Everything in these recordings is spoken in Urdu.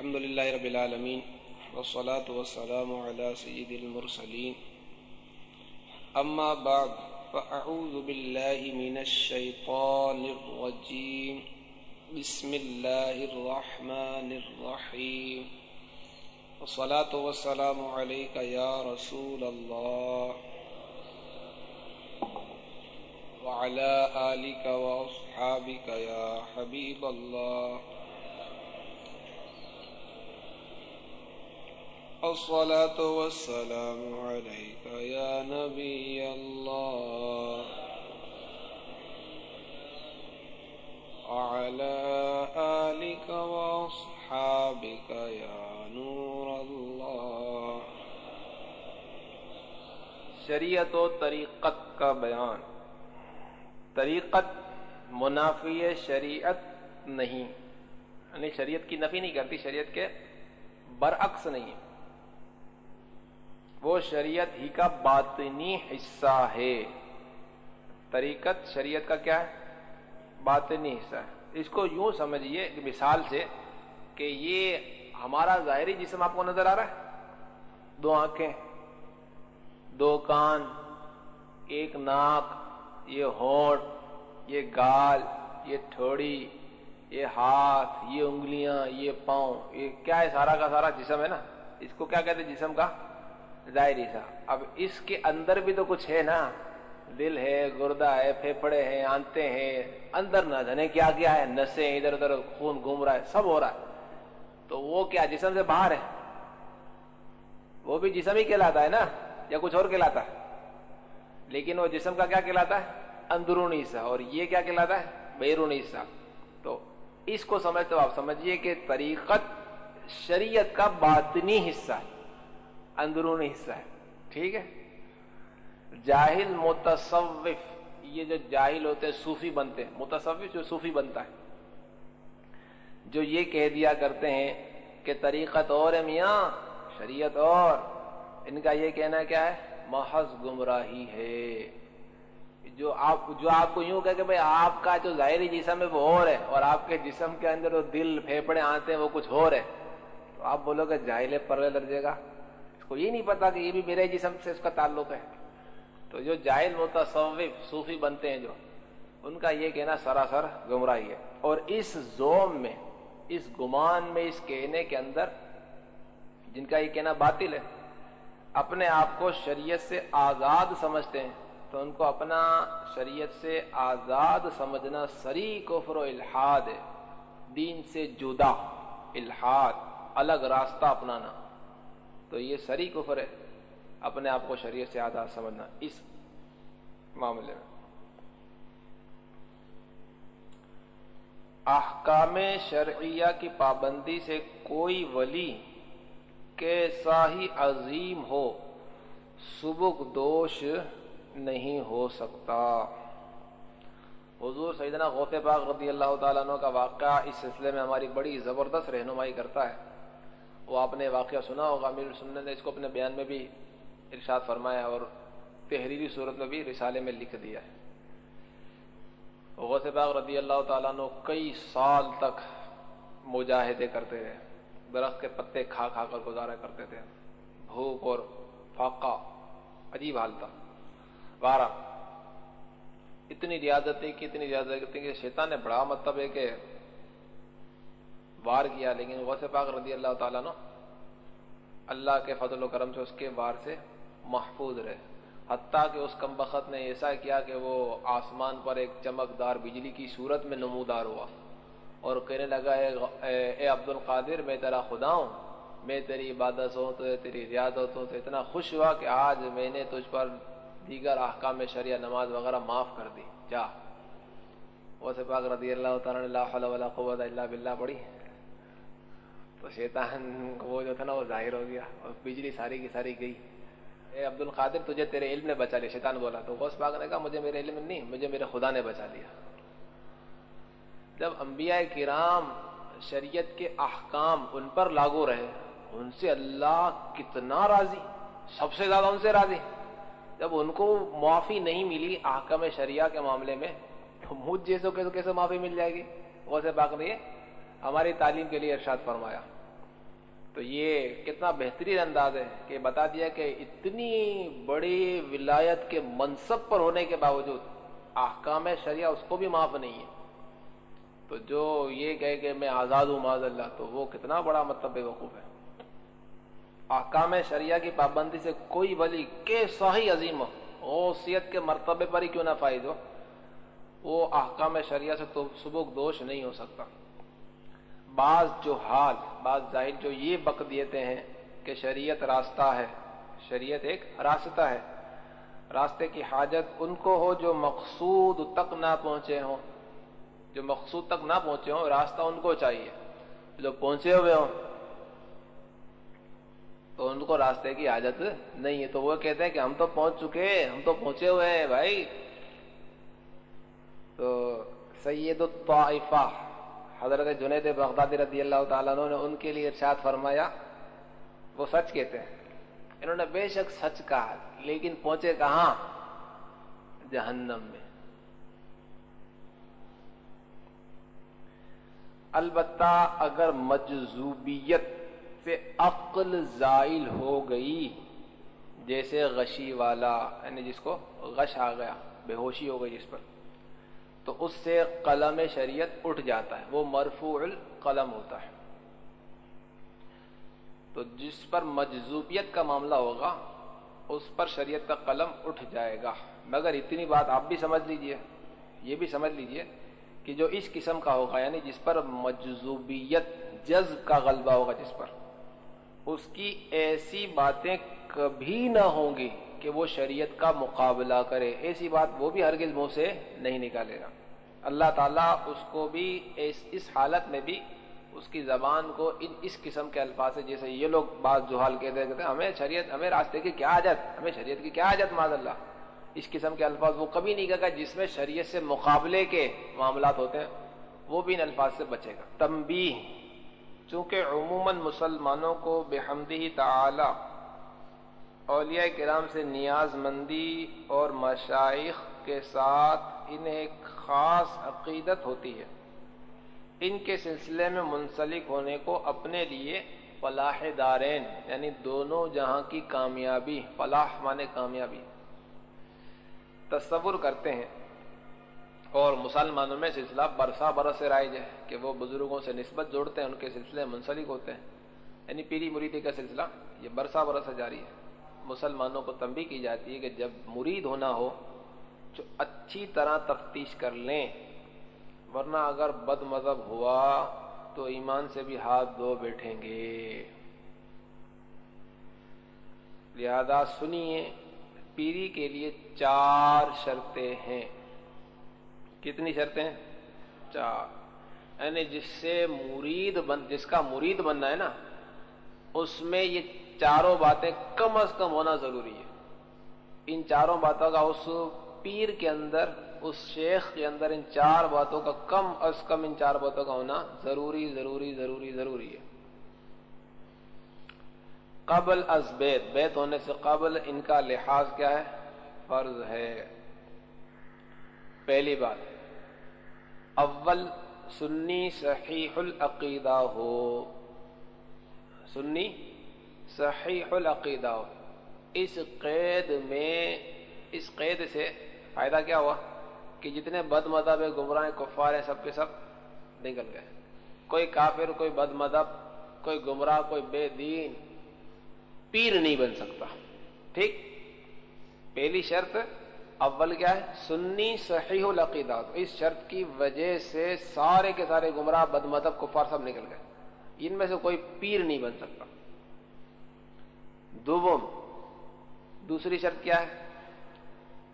الحمد لله رب العالمين والصلاة والسلام على سيد المرسلين أما بعد فأعوذ بالله من الشيطان الرجيم بسم الله الرحمن الرحيم والصلاة والسلام عليك يا رسول الله وعلى آلك وأصحابك يا حبيب الله الصلاة والسلام عليك يا نبي الله. وعلى آلك وأصحابك يا نور الله. شریعت و طریقت کا بیان. طریقت منافی شریعت نہیں. یعنی شریعت کی نفی نہیں کرتی، شریعت کے برعکس نہیں وہ شریعت ہی کا باطنی حصہ ہے۔ طریقت شریعت کا کیا ہے؟ باطنی حصہ ہے۔ اس کو یوں سمجھیے مثال سے کہ یہ ہمارا ظاہری جسم آپ کو نظر آ رہا ہے۔ دو آنکھیں، دو کان، ایک ناک، یہ ہونٹ، یہ گال، یہ تھوڑی، یہ ہاتھ، یہ انگلیاں، یہ پاؤں، یہ کیا ہے؟ سارا کا سارا جسم ہے نا۔ اس کو کیا کہتے ہیں؟ جسم کا ظاہری سا اب اس کے اندر بھی تو کچھ ہے نا۔ دل ہے، گردہ ہے پھیپڑے ہیں، آنتے ہیں۔ اندر نہ جانے کیا کیا ہے۔ نسیں، ادھر ادھر خون گھوم رہا ہے، سب ہو رہا ہے۔ تو وہ کیا جسم سے باہر ہے؟ وہ بھی جسم ہی کہلاتا ہے نا، یا کچھ اور کہلاتا ہے۔ لیکن وہ جسم کا کیا کہلاتا ہے؟ اندرونی حصہ اور یہ کیا کہلاتا ہے؟ بیرونی حصہ تو اس کو سمجھتے ہو آپ، سمجھیے کہ طریقت شریعت کا باطنی حصہ ہے۔ اندرونی حصہ ہے۔ ٹھیک ہے؟ جاہل متصوف، یہ جو جاہل ہوتے ہیں، صوفی بنتے ہیں۔ متصوف جو صوفی بنتا ہے۔ جو یہ کہہ دیا کرتے ہیں کہ طریقت اور ہے میاں، شریعت اور۔ ان کا یہ کہنا کیا ہے؟ محض گمراہی ہے۔ جو آپ جو آپ کو یوں کہ بھائی آپ کا جو ظاہری جسم ہے، وہ اور ہے۔ اور آپ کے جسم کے اندر جو دل پھیپڑے آتے ہیں، وہ کچھ اور ہے۔ تو آپ بولو کہ جاہل پرلے درجے گا کو یہ نہیں پتا کہ یہ بھی میرے جسم سے اس کا تعلق ہے۔ تو جو جاہل متصوف صوفی بنتے ہیں جو، ان کا یہ کہنا سراسر گمراہی ہے۔ اور اس زوم میں، اس گمان میں، اس کہنے کے اندر، جن کا یہ کہنا باطل ہے، اپنے آپ کو شریعت سے آزاد سمجھتے ہیں، تو ان کو اپنا شریعت سے آزاد سمجھنا سری کفر و الحاد ہے۔ دین سے جدا، الحاد، الگ راستہ اپنانا۔ تو یہ سری کفر ہے۔ اپنے آپ کو شریعت سے آزاد سمجھنا۔ اس معاملے میں۔ احکام شرعیہ کی پابندی سے کوئی ولی کیسا ہی عظیم ہو، سبک دوش نہیں ہو سکتا۔ حضور سیدنا غوث پاک رضی اللہ تعالیٰ عنہ کا واقعہ اس سلسلے میں ہماری بڑی زبردست رہنمائی کرتا ہے۔ وہ آپ نے واقعہ سنا ہوگا، امیر سننے نے اس کو اپنے بیان میں بھی ارشاد فرمایا اور تحریری صورت میں بھی رسالے میں لکھ دیا ہے۔ غوث پاک رضی اللہ تعالیٰ عنہ کئی سال تک مجاہدے کرتے رہے، درخت کے پتے کھا کھا کر گزارا کرتے تھے۔ بھوک اور فاقہ عجیب حال تھا۔ بارہ اتنی ریاضتیں کی، اتنی ریاضت کہ شیطان نے بڑا مطلب ہے کہ وار کیا، لیکن غوث پاک رضی اللہ تعالیٰ نا اللہ کے فضل و کرم سے اس کے وار سے محفوظ رہے۔ حتیٰ کہ اس کم بخت نے ایسا کیا کہ وہ آسمان پر ایک چمکدار بجلی کی صورت میں نمودار ہوا اور کہنے لگا، اے عبد القادر میں تیرا خدا ہوں، میں تیری عبادت ہوں، تو تیری ریاضت ہوں، تو اتنا خوش ہوا کہ آج میں نے تجھ پر دیگر احکام شریعہ نماز وغیرہ معاف کر دی۔ جا۔ وہ سے پاک رضی اللہ تعالیٰ اللہ ولا قوت اللہ باللہ پڑی تو شیطان کو وہ جو تھا نا وہ ظاہر ہو گیا اور بجلی ساری کی ساری گئی۔ اے عبد القادر تجھے تیرے علم نے بچا لیا، شیطان بولا تو غوث پاک نے کہا، مجھے میرے علم نہیں، مجھے میرے خدا نے بچا لیا۔ جب انبیاء کرام شریعت کے احکام ان پر لاگو رہے، ان سے اللہ کتنا راضی، سب سے زیادہ ان سے راضی۔ جب ان کو معافی نہیں ملی احکام شریعہ کے معاملے میں، تو مجھ جیسے کیسے کیسے معافی مل جائے گی؟ ویسے پاک نے ہماری تعلیم کے لیے ارشاد فرمایا۔ تو یہ کتنا بہترین انداز ہے کہ بتا دیا کہ اتنی بڑی ولایت کے منصب پر ہونے کے باوجود احکام شریعہ اس کو بھی معاف نہیں ہے۔ تو جو یہ کہے کہ میں آزاد ہوں معذ اللہ، تو وہ کتنا بڑا مطلب بے وقوف ہے۔ احکام شریعہ کی پابندی سے کوئی ولی کے صحیح عظیم غوثیت کے مرتبے پر ہی کیوں نہ فائد ہو، وہ احکام شریعہ سے تو سبک دوش نہیں ہو سکتا۔ بعض جو حال، بعض ظاہر جو یہ بک دیتے ہیں کہ شریعت راستہ ہے، شریعت ایک راستہ ہے۔ راستے کی حاجت ان کو ہو جو مقصود تک نہ پہنچے ہوں، جو مقصود تک نہ پہنچے ہوں، راستہ ان کو چاہیے۔ جو پہنچے ہوئے ہوں، تو ان کو راستے کی حاجت نہیں ہے۔ تو وہ کہتے ہیں کہ ہم تو پہنچ چکے ہم تو پہنچے ہوئے ہیں بھائی۔ تو سید الطائفہ حضرت جنید بغدادی رضی اللہ تعالیٰ نے ان کے لیے ارشاد فرمایا، وہ سچ کہتے ہیں۔ انہوں نے بے شک سچ کہا، لیکن پہنچے کہاں؟ جہنم میں۔ البتہ اگر مجذوبیت سے عقل زائل ہو گئی، جیسے غشی والا یعنی جس کو غش آ گیا، بے ہوشی ہو گئی جس پر تو اس سے قلم شریعت اٹھ جاتا ہے، وہ مرفوع القلم ہوتا ہے۔ تو جس پر مجذوبیت کا معاملہ ہوگا، اس پر شریعت کا قلم اٹھ جائے گا۔ مگر اتنی بات آپ بھی سمجھ لیجیے، یہ بھی سمجھ لیجیے کہ جو اس قسم کا ہوگا یعنی جس پر مجذوبیت جذب کا غلبہ ہوگا، جس پر، اس کی ایسی باتیں کبھی نہ ہوں گی کہ وہ شریعت کا مقابلہ کرے۔ ایسی بات وہ بھی ہرگز منہ سے نہیں نکالے گا۔ اللہ تعالیٰ اس کو بھی اس اس حالت میں بھی اس کی زبان کو ان اس قسم کے الفاظ سے، جیسے یہ لوگ بعض جوحال کہتے ہیں ہمیں شریعت، ہمیں راستے کی کیا عادت، ہمیں شریعت کی کیا عادت معذ اللہ؟ اس قسم کے الفاظ وہ کبھی نہیں کہا جس میں شریعت سے مقابلے کے معاملات ہوتے ہیں، وہ بھی ان الفاظ سے بچے گا۔ تمبی چونکہ عموماً مسلمانوں کو بے حمدی تعالی اولیاء کرام سے نیاز مندی اور مشائق کے ساتھ انہیں خاص عقیدت ہوتی ہے۔ ان کے سلسلے میں منسلک ہونے کو اپنے لیے فلاح دارین یعنی دونوں جہاں کی کامیابی، فلاح مانے کامیابی۔ تصور کرتے ہیں، اور مسلمانوں میں سلسلہ برسا برس سے رائج ہے کہ وہ بزرگوں سے نسبت جوڑتے ہیں، ان کے سلسلے منسلک ہوتے ہیں۔ یعنی پیری مریدی کا سلسلہ، یہ برسا برس سے جاری ہے۔ مسلمانوں کو تنبی کی جاتی ہے کہ جب مرید ہونا ہو جو اچھی طرح تفتیش کر لیں۔ ورنہ اگر بد مذہب ہوا تو ایمان سے بھی ہاتھ دھو بیٹھیں گے۔ لہذا سنیے، پیری کے لیے چار شرطیں ہیں۔ کتنی شرطیں؟ ہیں چار۔ یعنی جس سے مرید بن، جس کا مرید بننا ہے نا، اس میں یہ چاروں باتیں کم از کم ہونا ضروری ہے۔ ان چاروں باتوں کا اس پیر کے اندر، اس شیخ کے اندر ان چار باتوں کا کم از کم ان چار باتوں کا ہونا ضروری ضروری ضروری ضروری ہے۔ قبل از بیت بیت ہونے سے قبل ان کا لحاظ کیا ہے؟ فرض ہے۔ پہلی بات، اول سنی صحیح العقیدہ ہو۔ سنی صحیح العقیدہ ہو۔ اس قید میں، اس قید سے فائدہ کیا ہوا کہ جتنے بد مذہب گمراہ کفار ہیں، سب کے سب نکل گئے۔ کوئی کافر، کوئی بد مذہب کوئی گمراہ، کوئی بے دین، پیر نہیں بن سکتا۔ ٹھیک؟ پہلی شرط اول کیا ہے؟ سنی صحیح العقیدہ اس شرط کی وجہ سے سارے کے سارے گمراہ بد مذہب کفار سب نکل گئے۔ ان میں سے کوئی پیر نہیں بن سکتا۔ دوم، دوسری شرط کیا ہے؟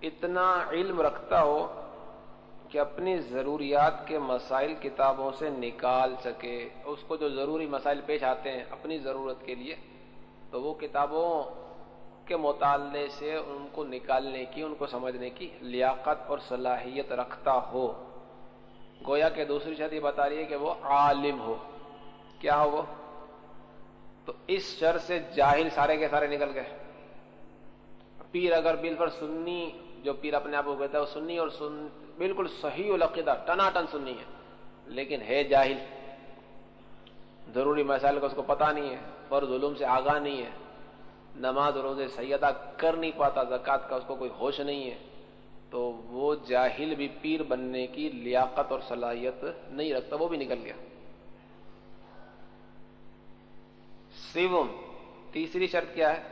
اتنا علم رکھتا ہو کہ اپنی ضروریات کے مسائل کتابوں سے نکال سکے، اس کو جو ضروری مسائل پیش آتے ہیں اپنی ضرورت کے لیے، تو وہ کتابوں کے مطالعے سے ان کو نکالنے کی، ان کو سمجھنے کی لیاقت اور صلاحیت رکھتا ہو۔ گویا کہ دوسری شرط یہ بتا رہی ہے کہ وہ عالم ہو۔ کیا ہو وہ؟ تو اس شر سے جاہل سارے کے سارے نکل گئے۔ پیر اگر بل پر سنی جو پیر اپنے آپ کو کہتا ہے وہ سنی اور سن بالکل صحیح العقیدہ ٹنا ٹن سنی ہے۔ لیکن ہے جاہل۔ ضروری مسائل کا اس کو پتہ نہیں ہے، فرض علوم سے آگاہ نہیں ہے۔ نماز روزے سیدہ کر نہیں پاتا، زکوٰۃ کا اس کو کوئی ہوش نہیں ہے۔ تو وہ جاہل بھی پیر بننے کی لیاقت اور صلاحیت نہیں رکھتا، وہ بھی نکل گیا۔ سیوم، تیسری شرط کیا ہے؟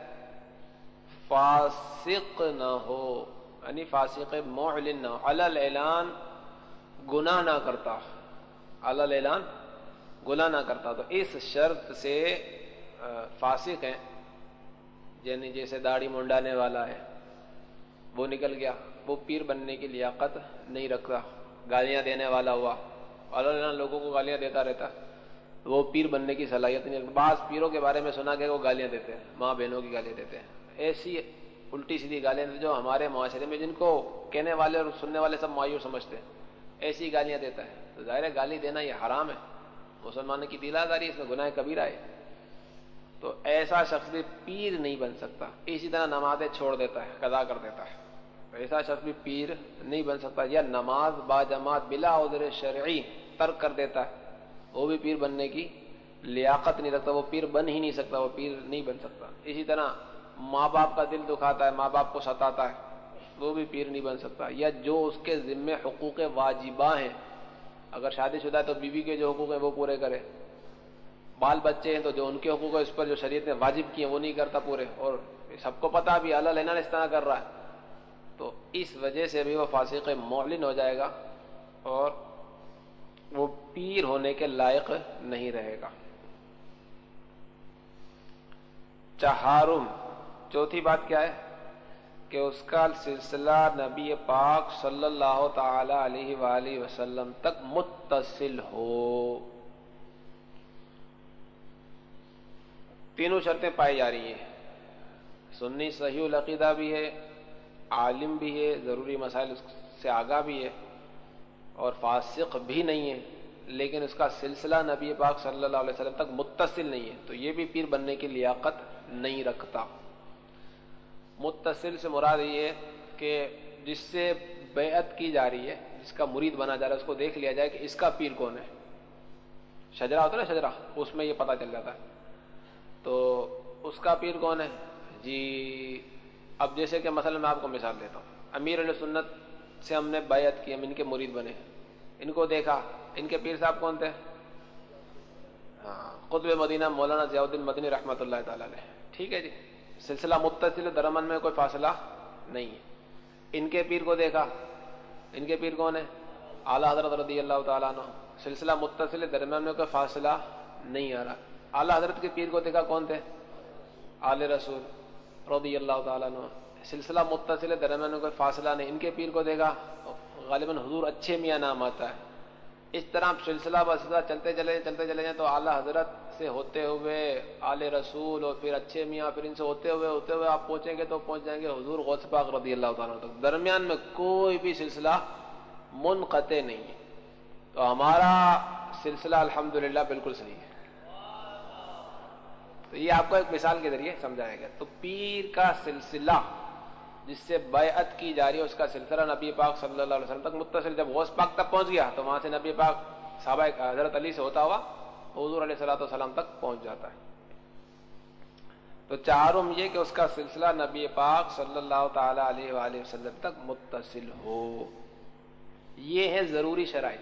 فاسق نہ ہو۔ یعنی فاسق معلن نہ اعلان گناہ نہ کرتا اعلان گناہ نہ کرتا۔ تو اس شرط سے فاسق ہیں۔ یعنی جیسے داڑھی منڈانے والا ہے، وہ نکل گیا۔ وہ پیر بننے کی لیاقت نہیں رکھتا، گالیاں دینے والا ہوا۔ اللہ لوگوں کو گالیاں دیتا رہتا۔ وہ پیر بننے کی صلاحیت نہیں رکھتا۔ بعض پیروں کے بارے میں سنا کہ وہ گالیاں دیتے ہیں، ماں بہنوں کی گالیاں دیتے ہیں۔ ایسی الٹی سیدھی گالیاں جو ہمارے معاشرے میں جن کو کہنے والے اور سننے والے سب مایوس سمجھتے ہیں۔ ایسی گالیاں دیتا ہے۔ تو ظاہر ہے گالی دینا یہ حرام ہے۔ مسلمان کی دلا داری اس میں گناہ کبیرہ ہے۔ تو ایسا شخص بھی پیر نہیں بن سکتا۔ اسی طرح نمازیں چھوڑ دیتا ہے، قضا کر دیتا ہے۔ ایسا شخص بھی پیر نہیں بن سکتا یا نماز با جماعت بلا عذر شرعی ترک کر دیتا ہے۔ وہ بھی پیر بننے کی لیاقت نہیں رکھتا، وہ پیر بن ہی نہیں سکتا، وہ پیر نہیں بن سکتا۔ اسی طرح ماں باپ کا دل دکھاتا ہے، ماں باپ کو ستاتا ہے، وہ بھی پیر نہیں بن سکتا۔ یا جو اس کے ذمے حقوق واجبہ ہیں، اگر شادی شدہ ہے تو بیوی کے جو حقوق ہیں وہ پورے کرے۔ بال بچے ہیں تو جو ان کے حقوق اس پر جو شریعت نے واجب کیے، وہ نہیں کرتا پورے۔ اور سب کو پتا بھی اللہ لینا اس طرح کر رہا ہے۔ تو اس وجہ سے بھی وہ فاسق معلن ہو جائے گا اور وہ پیر ہونے کے لائق نہیں رہے گا۔ چہارم چوتھی بات کیا ہے کہ اس کا سلسلہ نبی پاک صلی اللہ تعالی علیہ وآلہ وسلم تک متصل ہو۔ تینوں شرطیں پائی جا رہی ہیں۔ سنی صحیح العقیدہ بھی ہے، عالم بھی ہے، ضروری مسائل سے آگاہ بھی ہے اور فاسق بھی نہیں ہے، لیکن اس کا سلسلہ نبی پاک صلی اللہ علیہ وسلم تک متصل نہیں ہے۔ تو یہ بھی پیر بننے کی لیاقت نہیں رکھتا۔ متصل سے مراد یہ کہ جس سے بیعت کی جا رہی ہے، جس کا مرید بنا جا رہا ہے، اس کو دیکھ لیا جائے کہ اس کا پیر کون ہے۔ شجرا ہوتا ہے نا شجرا اس میں یہ پتا چل جاتا ہے۔ تو اس کا پیر کون ہے؟ جی اب جیسے کہ مثلا میں آپ کو مثال دیتا ہوں۔ امیر علیہ سنت سے ہم نے بیعت کی، ہم ان کے مرید بنے۔ ان کو دیکھا، ان کے پیر صاحب کون تھے؟ ہاں قطب مدینہ مولانا ضیاء الدین مدنی رحمۃ اللہ تعالی ٹھیک ہے جی۔ سلسلہ متصل درمن میں کوئی فاصلہ نہیں ہے۔ ان کے پیر کو دیکھا۔ ان کے پیر کون ہے؟ اعلیٰ حضرت رضی اللہ تعالیٰ عنہ۔ سلسلہ متصل درمیان میں کوئی فاصلہ نہیں آ رہا۔ اعلیٰ حضرت کے پیر کو دیکھا کون تھے؟ آل رسول رضی اللہ تعالیٰ عنہ۔ سلسلہ متصل درمیان میں کوئی فاصلہ نہیں۔ ان کے پیر کو دیکھا۔ غالباً حضور اچھے میاں نام آتا ہے۔ اس طرح سلسلہ بسلسلہ چلتے چلے چلتے چلے جائیں تو اعلیٰ حضرت سے ہوتے ہوئے آل رسول اور پھر اچھے میاں پھر ان سے ہوتے ہوئے ہوتے ہوئے آپ پہنچیں گے تو پہنچ جائیں گے حضور غوث پاک رضی اللہ تعالیٰ تک۔ درمیان میں کوئی بھی سلسلہ منقطع نہیں ہے۔ تو ہمارا سلسلہ الحمدللہ بالکل صحیح ہے۔ تو یہ آپ کو ایک مثال کے ذریعے سمجھایا گیا۔ تو پیر کا سلسلہ جس سے بیعت کی جا رہی ہے، اس کا سلسلہ نبی پاک صلی اللہ علیہ وسلم تک متصل جب غوث پاک تک پہنچ گیا تو وہاں سے نبی پاک صحابہ حضرت علی سے ہوتا ہوا حضور علیہ صلاح والسلام تک پہنچ جاتا ہے۔ تو چارم یہ کہ اس کا سلسلہ نبی پاک صلی اللہ تعالی علیہ وآلہ وسلم تک متصل ہو۔ یہ ہے ضروری شرائط۔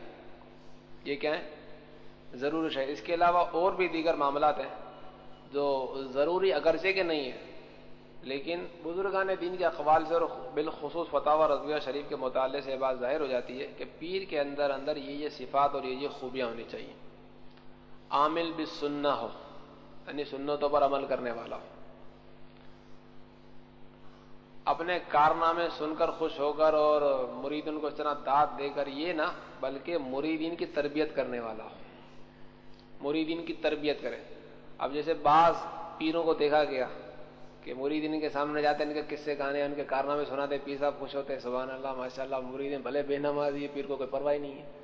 یہ کیا ہے ضروری شرائط۔ اس کے علاوہ اور بھی دیگر معاملات ہیں جو ضروری اگرچہ کے نہیں ہے لیکن بزرگان دین کے اقوال سے اور بالخصوص فتح رضویہ شریف کے مطالعے سے بات ظاہر ہو جاتی ہے کہ پیر کے اندر اندر یہ یہ صفات اور یہ یہ خوبیاں ہونی چاہیے۔ عامل بھی سننا ہو یعنی سنتوں پر عمل کرنے والا ہو۔ اپنے کارنامے سن کر خوش ہو کر اور مریدین کو اس طرح داد دے کر، یہ نہ، بلکہ مریدین کی تربیت کرنے والا ہو۔ مریدین کی تربیت کرے۔ اب جیسے بعض پیروں کو دیکھا گیا کہ مرید ان کے سامنے جاتے ہیں، ان کے قصے گانے ان کے کارنامے سناتے پیر صاحب خوش ہوتے سبحان اللہ ماشاء اللہ مرید بھلے بے نماز یہ پیر کو کوئی پرواہ نہیں ہے۔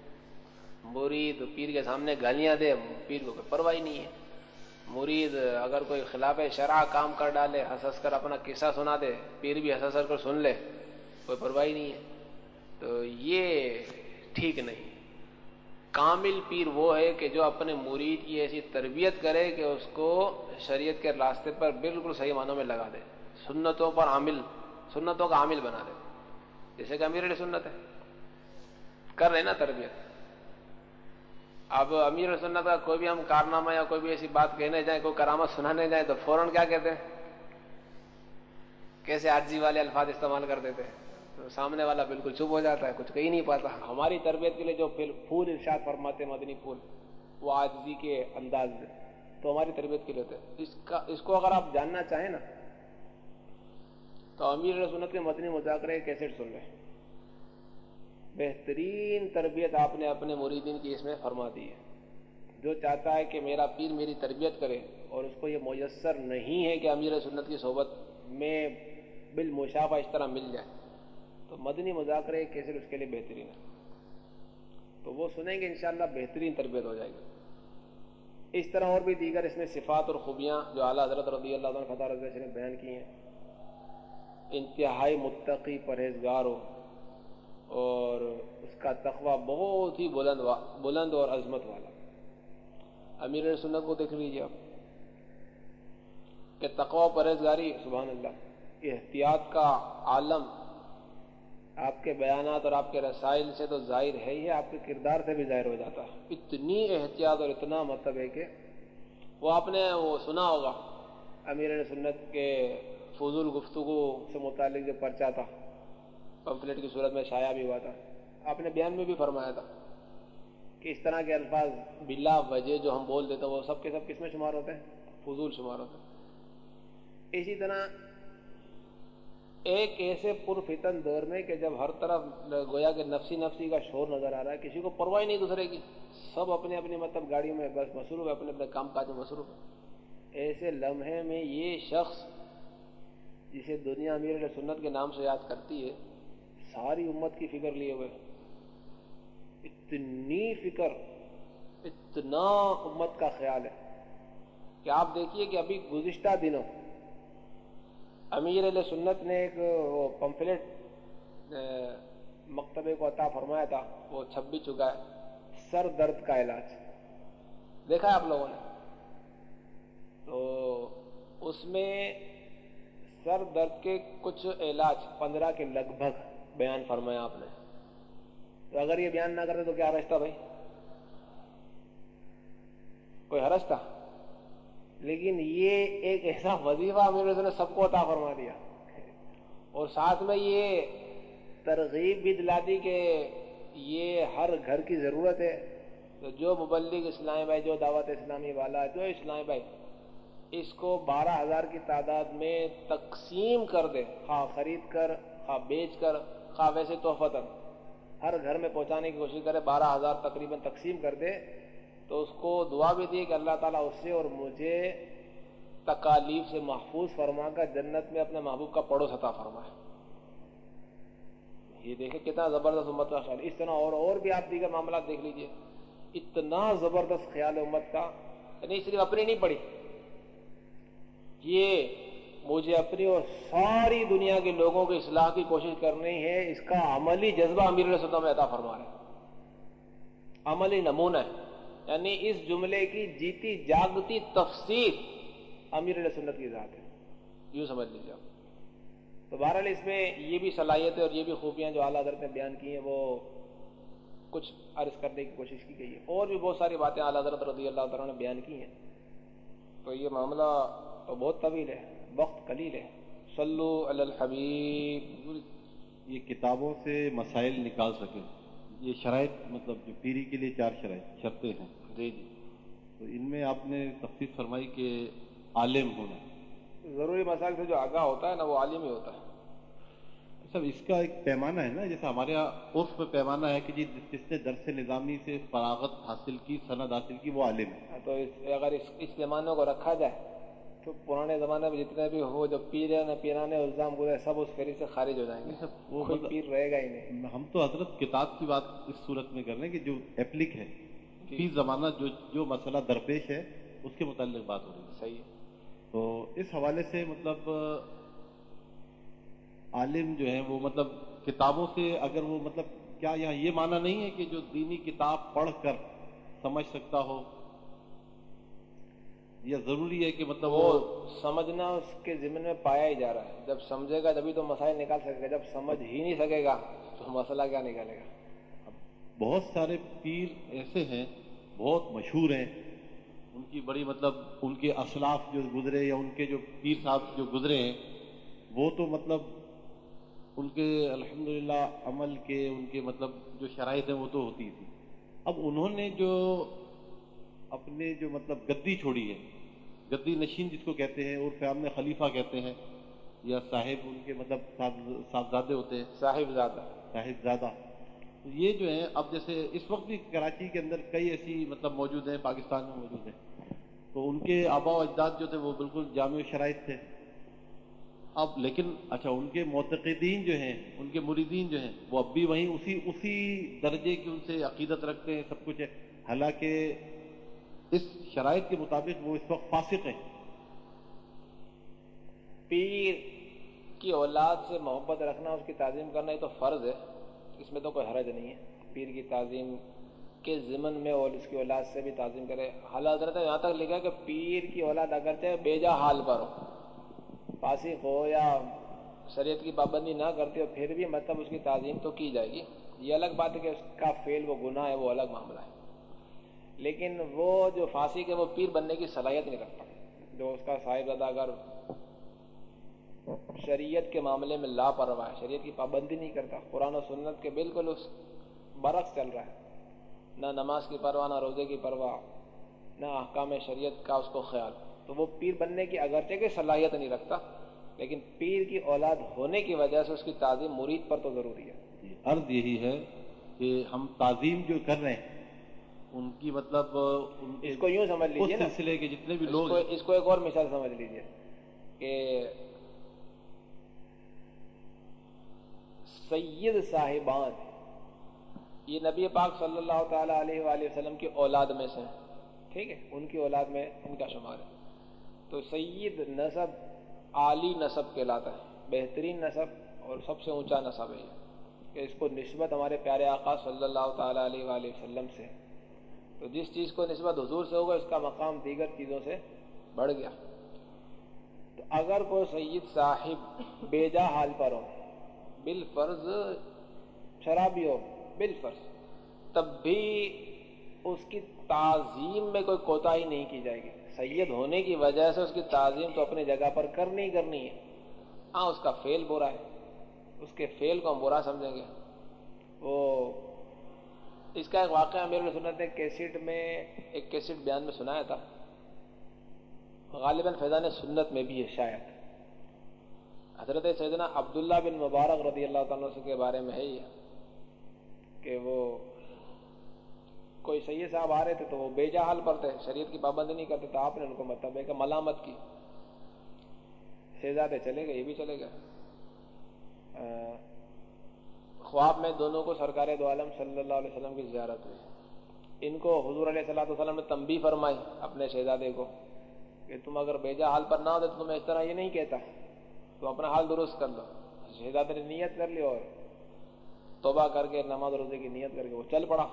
مرید پیر کے سامنے گالیاں دے، پیر کو کوئی پرواہ نہیں ہے۔ مرید اگر کوئی خلاف شرع کام کر ڈالے ہنس ہنس کر اپنا قصہ سنا دے، پیر بھی ہنس ہنس کر سن لے، کوئی پرواہ نہیں ہے۔ تو یہ ٹھیک نہیں۔ کامل پیر وہ ہے کہ جو اپنے مرید کی ایسی تربیت کرے کہ اس کو شریعت کے راستے پر بالکل صحیح معنوں میں لگا دے۔ سنتوں پر عامل، سنتوں کا عامل بنا دے۔ جیسے کہ امیر سنت ہے۔ کر رہے نا تربیت۔ اب امیر سنت کا کوئی بھی ہم کارنامہ یا کوئی بھی ایسی بات کہنے جائیں، کوئی کرامت سنانے جائیں تو فوراً کیا کہتے ہیں؟ کیسے آرزی والے الفاظ استعمال کر دیتے ہیں؟ سامنے والا بالکل چپ ہو جاتا ہے، کچھ کہی نہیں پاتا۔ ہماری تربیت کے لیے جو پھول ارشاد فرماتے مدنی پھول، وہ آجزی کے انداز میں۔ تو ہماری تربیت کے لیے ہوتے اس کا، اس کو اگر آپ جاننا چاہیں نا، تو امیر سنت کے مدنی مذاکرے کیسٹ سن رہے بہترین تربیت آپ نے اپنے مریدین کی اس میں فرما دی ہے۔ جو چاہتا ہے کہ میرا پیر میری تربیت کرے اور اس کو یہ میسر نہیں ہے کہ امیر سنت کی صحبت میں بالمشافہ اس طرح مل جائے۔ تو مدنی مذاکرے کیسے اس کے لیے بہترین ہے تو وہ سنیں گے انشاءاللہ بہترین تربیت ہو جائے گی۔ اس طرح اور بھی دیگر اس میں صفات اور خوبیاں جو اعلیٰ حضرت رضی اللہ عنہ فتح رضی نے بیان کی ہیں۔ انتہائی متقی پرہیزگار ہو۔ اور اس کا تقوی بہت ہی بلند بلند اور عظمت والا۔ امیر سنت کو دیکھ لیجیے آپ کہ تقوی پرہیزگاری سبحان اللہ احتیاط کا عالم۔ آپ کے بیانات اور آپ کے رسائل سے تو ظاہر ہے ہی ہے آپ کے کردار سے بھی ظاہر ہو جاتا۔ ہے اتنی احتیاط اور اتنا مطلب ہے کہ وہ آپ نے وہ سنا ہوگا۔ امیر سنت کے فضول گفتگو سے متعلق جو پرچہ تھا۔ پمفلیٹ کی صورت میں شائع بھی ہوا تھا۔ آپ نے بیان میں بھی فرمایا تھا کہ اس طرح کے الفاظ بلا وجہ جو ہم بول دیتے وہ سب کے سب کس میں شمار ہوتے ہیں؟ فضول شمار ہوتے ہیں۔ اسی طرح ایک ایسے پرفتن دور میں کہ جب ہر طرف گویا کہ نفسی نفسی کا شور نظر آ رہا ہے، کسی کو پرواہ نہیں دوسرے کی۔ سب اپنے اپنی مطلب گاڑیوں میں بس مصروف ہے، اپنے اپنے کام کاج میں مصروف ہے۔ ایسے لمحے میں یہ شخص جسے دنیا امیر سنت کے نام سے یاد کرتی ہے ساری امت کی فکر لیے ہوئے۔ اتنی فکر، اتنا امت کا خیال ہے کہ آپ دیکھیے کہ ابھی گزشتہ دنوں امیر علیہ سنت نے ایک وہ پمفلیٹ مکتبے کو عطا فرمایا تھا، وہ چھپ بھی چکا ہے سر درد کا علاج۔ دیکھا ہے آپ لوگوں نے؟ تو اس میں سر درد کے کچھ علاج، پندرہ کے لگ بھگ۔ بیان فرمایا آپ نے۔ تو اگر یہ بیان نہ کرتے تو کیا رشتہ بھائی؟ کوئی حرج تھا؟ لیکن یہ ایک ایسا وظیفہ میرے نے سب کو عطا فرما دیا۔ اور ساتھ میں یہ ترغیب بھی دلا دی کہ یہ ہر گھر کی ضرورت ہے۔ تو جو مبلغ اسلامی بھائی، جو دعوت اسلامی والا، جو اسلامی بھائی، اس کو بارہ ہزار کی تعداد میں تقسیم کر دے۔ خواہ خرید کر، خواہ بیچ کر خواہ ویسے تحفت ہر گھر میں پہنچانے کی کوشش کرے، بارہ ہزار تقریباً تقسیم کر دے۔ تو اس کو دعا بھی دی کہ اللہ تعالیٰ اس سے اور مجھے تکالیف سے محفوظ فرما کر جنت میں اپنے محبوب کا پڑوس عطا فرمائے۔ یہ دیکھیں کتنا زبردست امت کا خیال۔ اس طرح اور اور بھی آپ دیگر معاملات دیکھ لیجیے۔ اتنا زبردست خیال امت کا۔ یعنی صرف اپنی نہیں پڑی یہ مجھے اپنی اور ساری دنیا کے لوگوں کی اصلاح کی کوشش کرنی ہے، اس کا عملی جذبہ امیر میں عطا فرما رہے عملی نمونہ ہے۔ یعنی اس جملے کی جیتی جاگتی تفسیر امیر علیہ سنت کی ذات ہے۔ یوں سمجھ لیجیے آپ۔ تو بہرحال اس میں یہ بھی صلاحیتیں اور یہ بھی خوبیاں جو اعلیٰ حضرت نے بیان کی ہیں، وہ کچھ عرض کرنے کی کوشش کی گئی ہے۔ اور بھی بہت ساری باتیں اعلیٰ حضرت رضی اللہ تعالیٰ نے بیان کی ہیں۔ تو یہ معاملہ تو بہت طویل ہے۔ وقت قلیل ہے۔ صلو علی الحبیب۔ یہ کتابوں سے مسائل نکال سکیں۔ یہ شرائط مطلب جو پیری کے لیے چار شرائط شرطیں ہیں۔ جی جی۔ تو ان میں آپ نے تفصیل فرمائی کہ عالم ہونا۔ ضروری مسائل سے جو آگاہ ہوتا ہے نا وہ عالم ہی ہوتا ہے۔ سب اس کا ایک پیمانہ ہے نا جیسے ہمارے یہاں عرف میں پیمانہ ہے کہ جی جس نے درس نظامی سے فراغت حاصل کی سند حاصل کی وہ عالم ہے۔ ہاں، تو اگر اس اس پیمانے کو رکھا جائے تو پرانے زمانے میں جتنے بھی ہو جو پیر نہ پیرانے الزام گزرے سب اس فیری سے خارج ہو جائیں گے۔ وہ کوئی پیر رہے گا ہی نہیں۔ ہم تو حضرت کتاب کی بات اس صورت میں کر رہے ہیں کہ جو ایپلک ہے جی۔ فی زمانہ جو جو مسئلہ درپیش ہے اس کے متعلق بات ہو رہی ہے۔ صحیح ہے۔ تو اس حوالے سے مطلب عالم جو ہیں وہ مطلب کتابوں سے اگر وہ مطلب کیا یہاں یہ معنی نہیں ہے کہ جو دینی کتاب پڑھ کر سمجھ سکتا ہو یہ ضروری ہے کہ مطلب وہ سمجھنا اس کے ذمن میں پایا ہی جا رہا ہے۔ جب سمجھے گا تبھی تو مسائل نکال سکے گا۔ جب سمجھ ہی نہیں سکے گا تو مسئلہ کیا نکالے گا؟ بہت سارے پیر ایسے ہیں بہت مشہور ہیں ان کی بڑی مطلب ان کے اسلاف جو گزرے یا ان کے جو پیر صاحب جو گزرے ہیں وہ تو مطلب ان کے الحمدللہ عمل کے ان کے مطلب جو شرائط ہیں وہ تو ہوتی تھی اب انہوں نے جو اپنے جو مطلب گدی چھوڑی ہے گدی نشین جس کو کہتے ہیں اور فیام میں خلیفہ کہتے ہیں یا صاحب ان کے مطلب صاحب- صاحبزادے ہوتے ہیں۔ صاحب زادہ صاحب زادہ تو یہ جو ہے اب جیسے اس وقت بھی کراچی کے اندر کئی ایسی مطلب موجود ہیں پاکستان میں موجود ہیں۔ تو ان کے آبا و اجداد جو تھے وہ بالکل جامع شرائط تھے۔ اب لیکن اچھا ان کے معتقدین جو ہیں ان کے مریدین جو ہیں وہ اب بھی وہیں اسی اسی درجے کی ان سے عقیدت رکھتے ہیں سب کچھ ہے۔ حالانکہ اس شرائط کے مطابق وہ اس وقت فاسق ہیں۔ پیر کی اولاد سے محبت رکھنا، اس کی تعظیم کرنا، یہ تو فرض ہے۔ اس میں تو کوئی حرج نہیں ہے۔ پیر کی تعظیم کے ضمن میں اور اس کی اولاد سے بھی تعظیم کرے۔ حالات حضرت نے یہاں تک لکھا کہ پیر کی اولاد اگرچہ بیجا حال پر ہو۔ فاسق ہو یا شریعت کی پابندی نہ کرتی ہو، پھر بھی مطلب اس کی تعظیم تو کی جائے گی۔ یہ الگ بات ہے کہ اس کا فیل وہ گناہ ہے، وہ الگ معاملہ ہے۔ لیکن وہ جو فاسق ہے وہ پیر بننے کی صلاحیت نہیں رکھتا۔ جو اس کا صاحب ادا اگر شریعت کے معاملے میں لاپرواہ ہے، شریعت کی پابندی نہیں کرتا، قرآن و سنت کے بالکل اس برعکس چل رہا ہے۔ نہ نماز کی پرواہ، نہ روزے کی پرواہ، نہ احکام شریعت کا اس کو خیال۔ تو وہ پیر بننے کی اگرچہ کی صلاحیت نہیں رکھتا، لیکن پیر کی اولاد ہونے کی وجہ سے اس کی تعظیم مرید پر تو ضروری ہے۔ جی، عرض یہی ہے کہ ہم تعظیم جو کر رہے ہیں ان کی مطلب اس کو یوں سمجھ لیجیے سلسلے کے جتنے بھی لوگ اس کو ایک اور مثال سمجھ لیجیے کہ سید صاحبان یہ نبی پاک صلی اللہ تعالی علیہ وآلہ وسلم کی اولاد میں سے ٹھیک ہے ان کی اولاد میں ان کا شمار ہے۔ تو سید نسب عالی نسب کہلاتا ہے بہترین نسب اور سب سے اونچا نسب ہے یہ۔ کہ اس کو نسبت ہمارے پیارے آقا صلی اللہ تعالی علیہ وآلہ وسلم سے تو جس چیز کو نسبت حضور سے ہوگا، اس کا مقام دیگر چیزوں سے بڑھ گیا۔ تو اگر کوئی سید صاحب بیجا حال پر ہو، بالفرض شرابی ہو، بالفرض، تب بھی اس کی تعظیم میں کوئی کوتاہی نہیں کی جائے گی۔ سید ہونے کی وجہ سے اس کی تعظیم تو اپنی جگہ پر کرنی ہی کرنی ہے۔ ہاں اس کا فیل برا ہے۔ اس کے فیل کو ہم برا سمجھیں گے۔ وہ اس کا ایک واقعہ میرے سنت نے کیسٹ میں، ایک کیسٹ بیان میں سنایا تھا۔ غالباً فیضان سنت میں بھی ہے شاید۔ حضرت سیدنا عبداللہ بن مبارک رضی اللہ تعالیٰ کے بارے میں ہے یہ کہ وہ کوئی سید صاحب آ رہے تھے تو وہ بیجا حال پر تھے، شریعت کی پابندی نہیں کرتے تو آپ نے ان کو مطلب ہے کہ ملامت کی۔ شہزادے چلے گئے، یہ بھی چلے گئے۔ خواب میں دونوں کو سرکار دو عالم صلی اللہ علیہ وسلم کی زیارت ہوئی۔ ان کو حضور علیہ صلاح وسلم نے تنبی فرمائی اپنے شہزادے کو کہ تم اگر بیجا حال پر نہ ہو تو تمہیں اس طرح یہ نہیں کہتا۔ تم اپنا حال درست کر لو۔ شہزادے نے نیت کر لی اور توبہ کر کے نماز روزے کی نیت کر کے وہ چل پڑا۔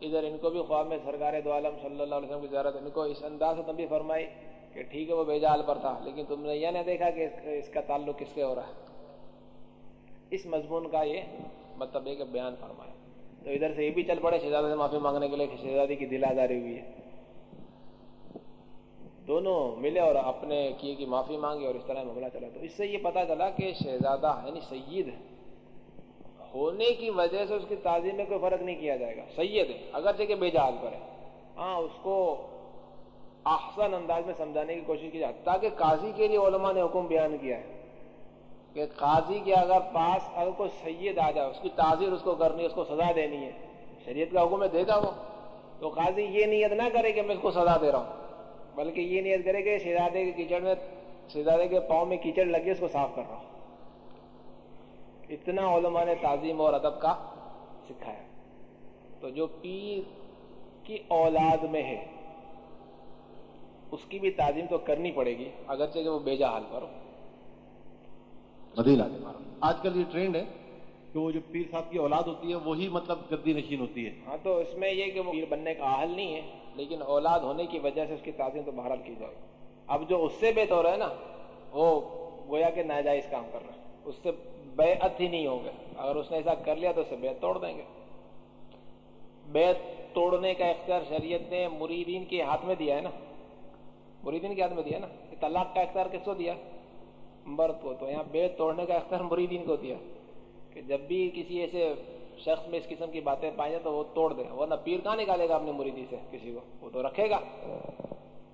ادھر ان کو بھی خواب میں سرکار دو عالم صلی اللہ علیہ وسلم کی زیارت، ان کو اس انداز سے تنبی فرمائی کہ ٹھیک ہے، وہ بیجا حال پر تھا، لیکن تم نے یہ نہیں دیکھا کہ اس کا تعلق کس سے ہو رہا ہے۔ اس مضمون کا یہ مطلب ہے کہ بیان فرمایا۔ تو ادھر سے یہ بھی چل پڑے، شہزادے سے معافی مانگنے کے لیے کہ شہزادی کی دل آزاری ہوئی ہے۔ دونوں ملے اور اپنے کیے کی معافی مانگی اور اس طرح معاملہ چلا۔ تو اس سے یہ پتا چلا کہ شہزادہ یعنی سید ہونے کی وجہ سے اس کی تعظیم میں کوئی فرق نہیں کیا جائے گا۔ سید ہے اگرچہ کہ بے جہاز پر ہے۔ ہاں اس کو احسن انداز میں سمجھانے کی کوشش کی جائے تاکہ قاضی کے لیے علماء نے حکم بیان کیا ہے۔ کہ قاضی کے اگر پاس اگر کوئی سید آ جائے، اس کی تعزیر اس کو کرنی ہے، اس کو سزا دینی ہے۔ شریعت کا حکم ہے، دے گا وہ۔ تو قاضی یہ نیت نہ کرے کہ میں اس کو سزا دے رہا ہوں، بلکہ یہ نیت کرے کہ شہزادے کے کیچڑ میں، شہزادے کے پاؤں میں کیچڑ لگے اس کو صاف کر رہا ہوں۔ اتنا علماء نے تعظیم اور ادب کا سکھایا۔ تو جو پیر کی اولاد میں ہے، اس کی بھی تعظیم تو کرنی پڑے گی، اگرچہ کہ وہ بیجا حال پر ہو۔ مدینہ آج کل یہ ٹرینڈ ہے کہ وہ جو پیر صاحب کی اولاد ہوتی ہے، وہی مطلب گدی نشین ہوتی ہے۔ ہاں تو اس میں یہ کہ وہ پیر بننے کا اہل نہیں ہے، لیکن اولاد ہونے کی وجہ سے اس کی تعظیم تو بہرحال کی جائے اب جو اس سے بیت ہو رہا ہے نا، وہ گویا کہ ناجائز کام کر رہا ہے۔ اس سے بیعت ہی نہیں ہوں گے اگر اس نے ایسا کر لیا تو اسے بیعت توڑ دیں گے۔ بیعت توڑنے کا اختیار شریعت نے مریدین کے ہاتھ میں دیا ہے نا۔ مریدین کے ہاتھ میں دیا نا طلاق کا اختیار کس کو دیا؟ مرد کو تو یہاں بیعت توڑنے کا اختیار مریدین کو دیا کہ جب بھی کسی ایسے شخص میں اس قسم کی باتیں پائیں جائیں تو وہ توڑ دیں، ورنہ پیر کہاں نکالے گا اپنے مریدی سے کسی کو؟ وہ تو رکھے گا۔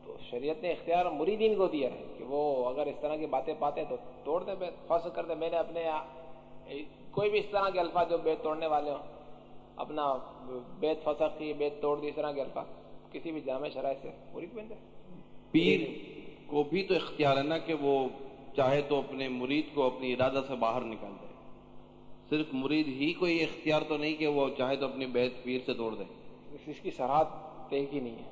تو شریعت نے اختیار مریدین کو دیا ہے کہ وہ اگر اس طرح کی باتیں پاتے ہیں تو توڑ دیں بیت فصل کر دیں میں نے اپنے کوئی بھی اس طرح کے الفاظ جو بیت توڑنے والے ہوں، اپنا بیت فسق کی، بیت توڑ دی، اس طرح کے الفاظ، کسی بھی جامع شرائط سے مرید بن جائے۔ پیر کو بھی تو اختیار ہے نا کہ وہ چاہے تو اپنے مرید کو اپنی ارادہ سے باہر نکال دے۔ صرف مرید ہی کو یہ اختیار تو نہیں کہ وہ چاہے تو اپنی بیت پیر سے توڑ دے۔ اس کی سرحد دیکھی نہیں ہے۔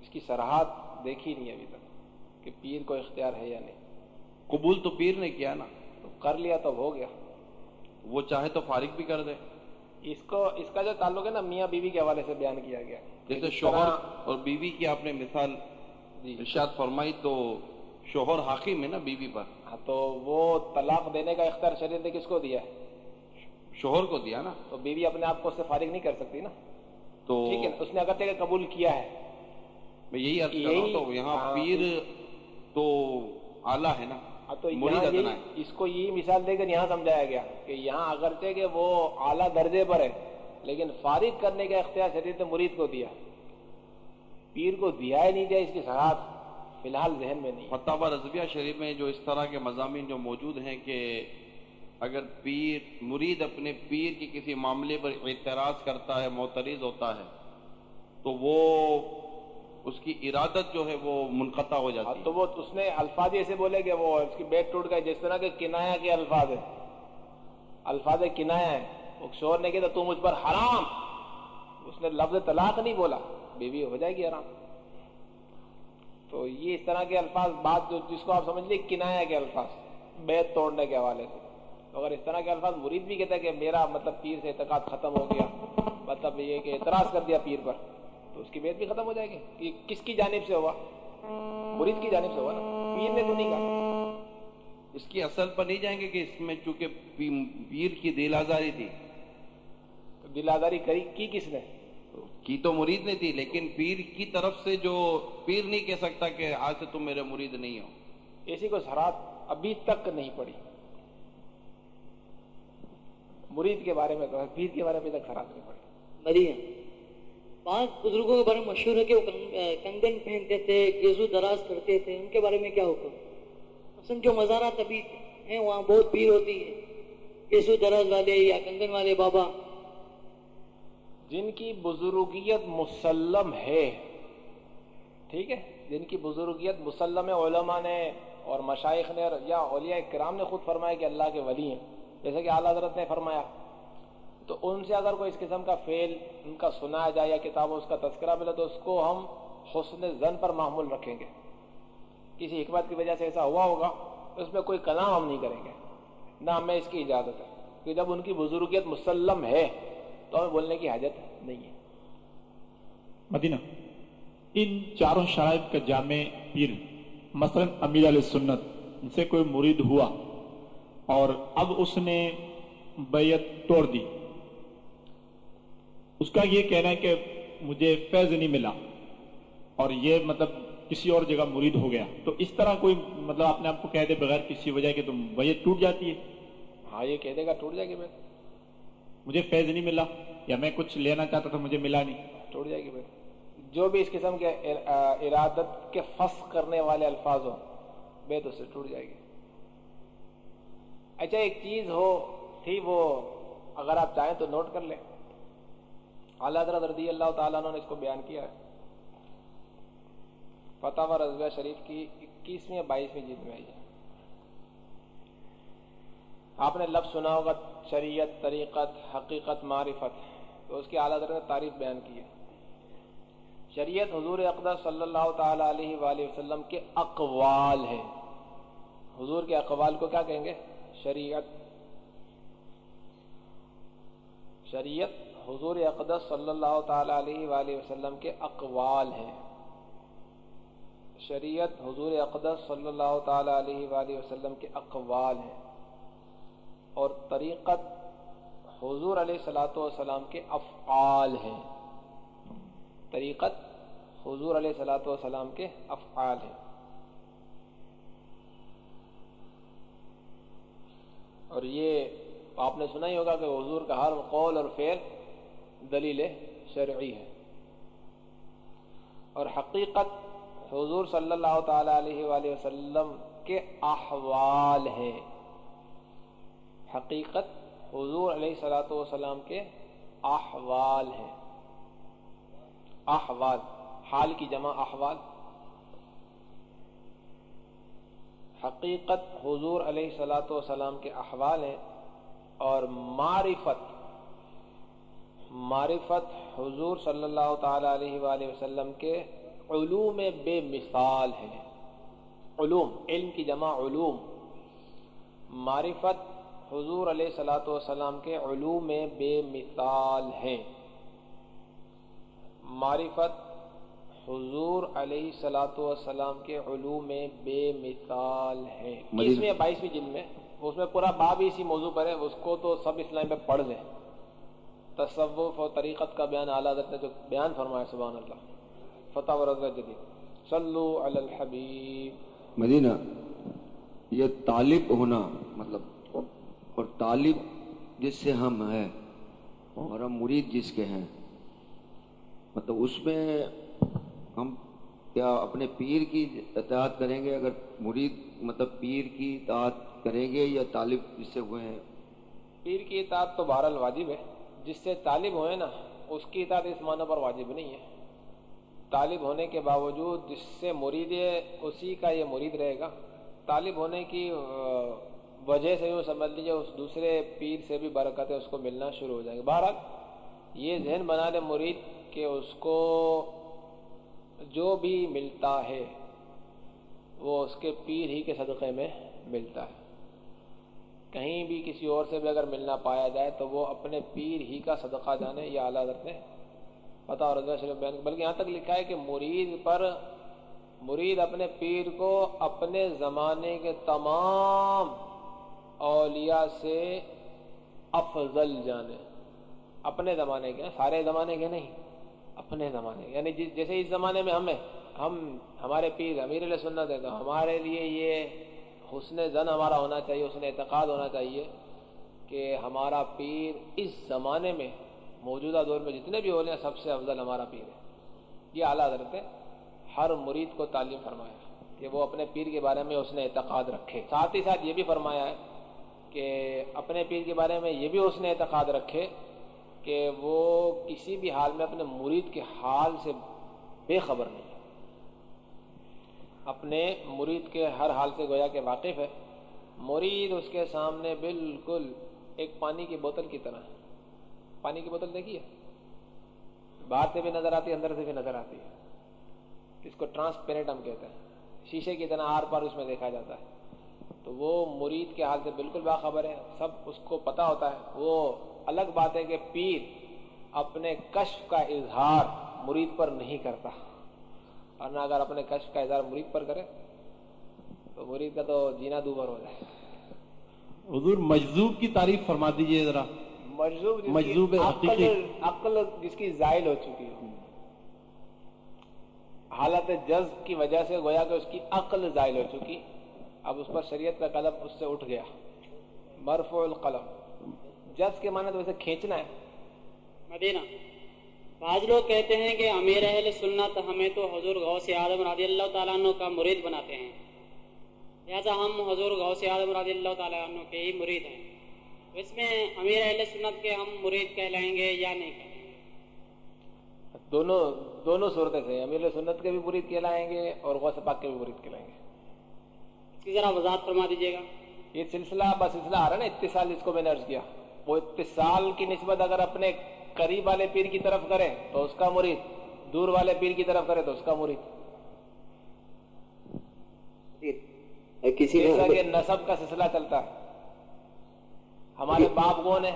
اس کی سرحد دیکھی نہیں ابھی تک کہ پیر کو اختیار ہے یا نہیں۔ قبول تو پیر نے کیا نا۔ تو کر لیا تو ہو گیا۔ وہ چاہے تو فارغ بھی کر دے۔ اس کو اس کا جو تعلق ہے نا میاں بیوی کے حوالے سے بیان کیا گیا۔ جیسے شوہر اور بیوی کی آپ نے مثال جی۔ ارشاد فرمائی تو شوہر حاکم ہے نا بیوی پر۔ ہاں تو وہ طلاق دینے کا اختیار شریعت نے کس کو دیا ہے؟ شوہر کو دیا نا۔ تو بیوی اپنے آپ کو اس سے فارغ نہیں کر سکتی نا۔ تو ٹھیک ہے اس نے اگر کہ قبول کیا ہے۔ میں یہی عرض کر رہا ہوں تو یہاں ہاں، پیر تو اعلیٰ ہے نا ہاں تو اس کو یہی مثال دے کر یہاں سمجھایا گیا کہ یہاں اگرچہ کہ وہ اعلیٰ درجے پر ہے لیکن فارغ کرنے کا اختیار شریعت نے مرید کو دیا۔ پیر کو دیا ہی نہیں دیا اس کی سرحد فی الحال ذہن میں نہیں فتح رضویہ شریف میں جو اس طرح کے مضامین جو موجود ہیں کہ اگر پیر مرید اپنے پیر کے کسی معاملے پر اعتراض کرتا ہے معترض ہوتا ہے تو وہ اس کی ارادت جو ہے وہ منقطع ہو ہاں جاتی ہے۔ تو وہ اس نے الفاظ ایسے بولے کہ وہ اس کی بیٹ ٹوٹ گئی جس طرح کے کنایا کے الفاظ ہے الفاظ کنایا ہے وہ شور نے کہا تو مجھ پر حرام۔ اس نے لفظ طلاق نہیں بولا۔ بیوی ہو جائے گی حرام تو یہ اس طرح کے الفاظ بات جو جس کو آپ سمجھ لیے کنایا کے الفاظ بیت توڑنے کے حوالے سے۔ تو اگر اس طرح کے الفاظ مرید بھی کہتا ہے کہ میرا مطلب پیر سے اعتقاد ختم ہو گیا مطلب یہ کہ اعتراض کر دیا پیر پر تو اس کی بیت بھی ختم ہو جائے گی۔ یہ کس کی جانب سے ہوا؟ مرید کی جانب سے ہوا نا۔ پیر نے تو نہیں کہا۔ اس کی اصل پر نہیں جائیں گے کہ اس میں چونکہ پی- پیر کی دل آزاری تھی۔ تو دل آزاری کری کی کس نے؟ کی تو مرید نے تھی لیکن پیر کی طرف سے جو پیر نہیں کہہ سکتا کہ آج سے تم میرے مرید نہیں ہو۔ ایسی کو سرات ابھی تک نہیں پڑی۔ مرید کے بارے میں پیر کے بارے میں تک سرات نہیں پڑی۔ مدینہ بعض بزرگوں کے بارے میں مشہور ہے کہ وہ کنگن پہنتے تھے گیزو دراز کرتے تھے ان کے بارے میں کیا حکم؟ مثلا جو مزارات ابھی ہیں وہاں بہت بھیڑ ہوتی ہے۔ گیزو دراز والے یا کنگن والے بابا جن کی بزرگیت مسلم ہے، ٹھیک ہے؟ جن کی بزرگیت مسلم ہے علماء نے اور مشائق نے یا اولیاء کرام نے خود فرمایا کہ اللہ کے ولی ہیں۔ جیسے کہ اعلیٰ حضرت نے فرمایا۔ تو ان سے اگر کوئی اس قسم کا فعل ان کا سنایا جائے یا کتابوں اس کا تذکرہ ملے تو اس کو ہم حسن زن پر معمول رکھیں گے۔ کسی حکمت کی وجہ سے ایسا ہوا ہوگا، اس میں کوئی کلام ہم نہیں کریں گے۔ نہ ہمیں اس کی اجازت ہے۔ کہ جب ان کی بزرگیت مسلم ہے تو ہمیں بولنے کی حاجت نہیں ہے۔ مدینہ۔ ان چاروں شرائط کا جامع پیر مثلا امیر علیہ سنت ان سے کوئی مرید ہوا اور اب اس نے بیعت توڑ دی۔ اس کا یہ کہنا ہے کہ مجھے فیض نہیں ملا اور یہ مطلب کسی اور جگہ مرید ہو گیا۔ تو اس طرح کوئی مطلب اپنے آپ کو کہہ دے بغیر کسی وجہ کے تم بیعت ٹوٹ جاتی ہے۔ ہاں یہ کہہ دے گا ٹوٹ جائے گی بیت مجھے فیض نہیں ملا، یا میں کچھ لینا چاہتا تھا، مجھے ملا نہیں۔ ٹوٹ جائے گی بیت جو بھی اس قسم کے ارادت کے فس کرنے والے الفاظ ہوں بیت اس سے ٹوٹ جائے گی۔ اچھا ایک چیز ہو، تھی وہ، اگر آپ چاہیں تو نوٹ کر لیں۔ اعلیٰ حضرت رضی اللہ تعالیٰ عنہ نے اس کو بیان کیا ہے۔ فتح و رضویہ شریف کی اکیسویں یا بائیسویں جلد میں ہے آپ نے لفظ سنا ہوگا شریعت، طریقت، حقیقت، معرفت، تو اس کی اعلیٰ حضرت نے تعریف بیان کی ہے۔ شریعت حضور اقدس صلی اللہ تعالی علیہ وآلہ وسلم کے اقوال ہیں۔ حضور کے اقوال کو کیا کہیں گے؟ شریعت۔ شریعت حضور اقدس صلی اللہ تعالی علیہ وآلہ وسلم کے اقوال ہیں۔ شریعت حضور اقدس صلی اللہ تعالی علیہ وآلہ وسلم کے اقوال ہیں۔ اور طریقت حضور علیہ السلاۃ والسلام کے افعال ہیں۔ طریقت حضور علیہ السلاۃ والسلام کے افعال ہیں۔ اور یہ آپ نے سنا ہی ہوگا کہ حضور کا ہر قول اور فعل دلیل شرعی ہے۔ اور حقیقت حضور صلی اللہ تعالی علیہ وآلہ وسلم کے احوال ہیں۔ حقیقت حضور علیہ صلاۃ والسلام کے احوال ہیں۔ احوال، حال کی جمع احوال۔ حقیقت حضور علیہ صلاۃ والسلام کے احوال ہیں اور معرفت معرفت حضور صلی اللہ تعالی علیہ وآلہ وسلم کے علوم بے مثال ہے علوم، علم کی جمع علوم۔ معرفت حضور علیہ صلاۃ والسلام کے علوم بے مثال ہیں۔ معرفت حضور علیہ صلاۃ والسلام کے علوم بے مثال ہیں۔ میں بائیسویں جلد میں اس میں پورا باب اسی موضوع پر ہے اس کو تو سب اسلام میں پڑھ لیں۔ تصوف اور طریقت کا بیان اعلیٰ حضرت نے جو بیان فرمایا سبحان اللہ۔ فتح و رضا جدید۔ صلو علی الحبیب۔ مدینہ یہ طالب ہونا مطلب اور طالب جس سے ہم ہیں اور ہم مرید جس کے ہیں۔ مطلب اس میں ہم کیا اپنے پیر کی اطاعت کریں گے؟ اگر مرید مطلب پیر کی اطاعت کریں گے یا طالب جس سے ہوئے ہیں؟ پیر کی اطاعت تو بہرحال واجب ہے۔ جس سے طالب ہوئے نا، اس کی اطاعت اس معنی پر واجب نہیں ہے۔ طالب ہونے کے باوجود جس سے مرید ہے، اسی کا یہ مرید رہے گا۔ طالب ہونے کی وجہ سے یوں سمجھ لیجیے اس دوسرے پیر سے بھی برکتیں اس کو ملنا شروع ہو جائیں گے بہرحال، یہ ذہن بنا دے مرید کہ اس کو جو بھی ملتا ہے، وہ اس کے پیر ہی کے صدقے میں ملتا ہے۔ کہیں بھی کسی اور سے بھی اگر ملنا پایا جائے تو وہ اپنے پیر ہی کا صدقہ جانے یا اعلیٰ کرتے پتہ اور رضا شریف بلکہ یہاں تک لکھا ہے کہ مرید پر، مرید اپنے پیر کو اپنے زمانے کے تمام اولیاء سے افضل جانے۔ اپنے زمانے کے، سارے زمانے کے نہیں، اپنے زمانے یعنی جیسے اس زمانے میں ہمیں، ہم، ہمارے پیر امیر علیہ سنت ہے تو ہمارے لیے یہ حسن زن ہمارا ہونا چاہیے، حسن اعتقاد ہونا چاہیے کہ ہمارا پیر اس زمانے میں موجودہ دور میں جتنے بھی ہو ہیں سب سے افضل ہمارا پیر ہے۔ یہ اعلیٰ حضرت ہر مرید کو تعلیم فرمایا کہ وہ اپنے پیر کے بارے میں اس نے اعتقاد رکھے۔ ساتھ ہی ساتھ یہ بھی فرمایا ہے کہ اپنے پیر کے بارے میں یہ بھی اس نے اعتقاد رکھے کہ وہ کسی بھی حال میں اپنے مرید کے حال سے بے خبر نہیں اپنے مرید کے ہر حال سے گویا کہ واقف ہے۔ مرید اس کے سامنے بالکل ایک پانی کی بوتل کی طرح ہے۔ پانی کی بوتل دیکھیے باہر سے بھی نظر آتی ہے، اندر سے بھی نظر آتی ہے۔ اس کو ٹرانسپیرنٹ ہم کہتے ہیں۔ شیشے کی طرح آر پار اس میں دیکھا جاتا ہے۔ تو وہ مرید کے حال سے بالکل باخبر ہے سب اس کو پتا ہوتا ہے۔ وہ الگ بات ہے کہ پیر اپنے کشف کا اظہار مرید پر نہیں کرتا۔ اور نہ اگر اپنے کشف کا اظہار مرید پر کرے تو مرید کا تو جینا دوبر ہو جائے۔ حضور مجذوب کی تعریف فرما دیجیے ذرا۔ مجذوب مجذوب عقل جس کی زائل ہو چکی ہو۔ حالت جذب کی وجہ سے گویا کہ اس کی عقل زائل ہو چکی۔ اب اس پر شریعت کا قلم اس سے اٹھ گیا۔ مرفوع القلم۔ جذب کے معنی تو ویسے کھینچنا ہے۔ مدینہ۔ بعض لوگ کہتے ہیں کہ امیر اہل سنت ہمیں تو حضور غوث آدم رضی اللہ تعالیٰ عنہ کا مرید بناتے ہیں۔ لہٰذا ہم حضور غوث آدم رضی اللہ تعالیٰ عنہ کے ہی مرید ہیں۔ اس میں امیر اہل سنت کے ہم مرید کہلائیں گے یا نہیں کہلائیں گے؟ دونوں دونوں صورتیں سے امیر سنت کے بھی مرید کہلائیں گے اور غوث پاک کے بھی مرید کہلائیں گے۔ ذرا وضاحت فرما دیجیے گا۔ یہ سلسلہ بس سلسلہ آ رہا ہے نا اتصال اس کو میں نے عرض کیا۔ وہ اتصال کی نسبت اگر اپنے قریب والے پیر کی طرف کرے تو اس کا مرید دور والے پیر کی طرف کرے تو اس کا مرید۔ کسی کہ نصب کا سلسلہ چلتا ہے۔ ہمارے باپ کون ہے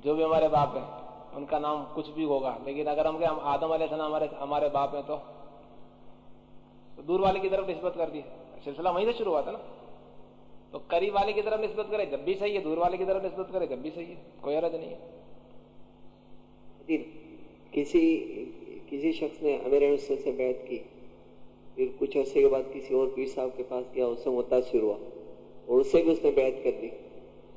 جو بھی ہمارے باپ ہیں ان کا نام کچھ بھی ہوگا لیکن اگر ہم کہ ہم آدم علیہ السلام ہمارے ہمارے باپ ہیں تو تو دور والے کی طرف نسبت کر دی سلسلہ وہیں سے شروع ہوا تھا نا۔ تو قریب والے کی طرف نسبت کرے جب بھی صحیح ہے دور والے کی طرف نسبت کرے جب بھی صحیح ہے کوئی عرض نہیں ہے۔ کسی کسی شخص نے امیر انصر سے بیعت کی پھر کچھ عرصے کے بعد کسی اور پیر صاحب کے پاس گیا اس سے متاثر ہوا اور اس سے بھی اس نے بیعت کر دی۔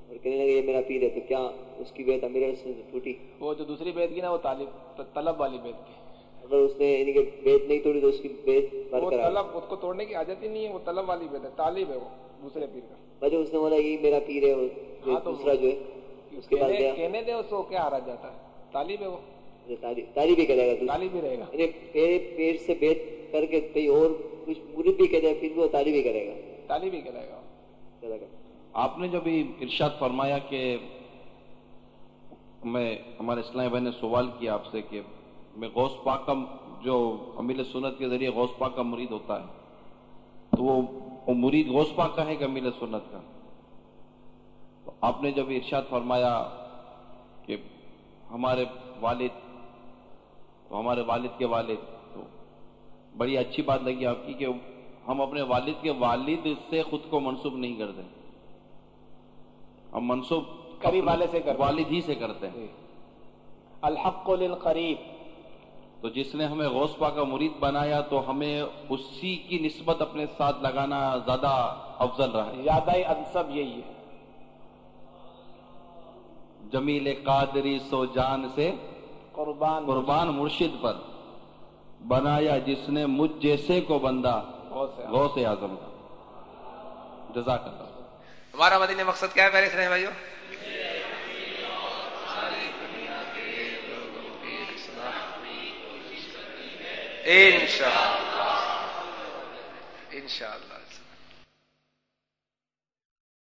اور کہنے لگا یہ میرا پیر ہے تو کیا اس کی بیعت امیر سے ٹوٹی؟ وہ جو دوسری بیت کی نا وہ طالب طلب والی بیت کی۔ اگر اس نے یعنی کہ بیعت نہیں توڑی تو اس کی بیعت وہ برقرار طلب اس کو توڑنے کی عادت ہی نہیں ہے وہ طلب والی بیت ہے طالب ہے وہ دوسرے پیر کا۔ وجہ اس نے بولا یہ میرا پیر ہے جو ہاں دوسرا جو ہے اس کے پاس کہنے گیا۔ کہنے دے اس کو کیا آ جاتا ہے؟ طالب ہے وہ۔ تعریف بھی کرے گا دوسرا۔ طالب ہی رہے گا۔ یعنی پیڑ پیڑ سے بیت کر کے کہیں اور کچھ مرید بھی کہہ جائے پھر بھی وہ تعریف ہی کرے گا۔ طالب ہی کرے گا۔ آپ نے جب ارشاد فرمایا کہ میں ہمارے اسلام بھائی نے سوال کیا آپ سے کہ میں غوث پاک کا جو امیل سنت کے ذریعے غوث پاک کا مرید ہوتا ہے تو وہ مرید غوث پاک کا ہے کہ امیل سنت کا؟ تو آپ نے جب ارشاد فرمایا کہ ہمارے والد تو ہمارے والد کے والد تو بڑی اچھی بات لگی آپ کی کہ ہم اپنے والد کے والد سے خود کو منسوب نہیں کرتے۔ ہم منسوب قریب والے سے کرتے۔ والد ہی سے کرتے۔ ہیں الحق للقریب۔ تو جس نے ہمیں غوث پاک کا مرید بنایا تو ہمیں اسی کی نسبت اپنے ساتھ لگانا زیادہ افضل رہا ہے۔ زیادہ انصب یہی ہے۔ جمیل قادری سو جان سے قربان قربان مرشد پر بنایا جس نے مجھ جیسے کو بندہ غوث اعظم۔ کا۔ جزاک اللہ۔ ہمارا مدینہ مقصد کیا ہے اسلام بھائیو؟ انشاءاللہ۔ انشاءاللہ۔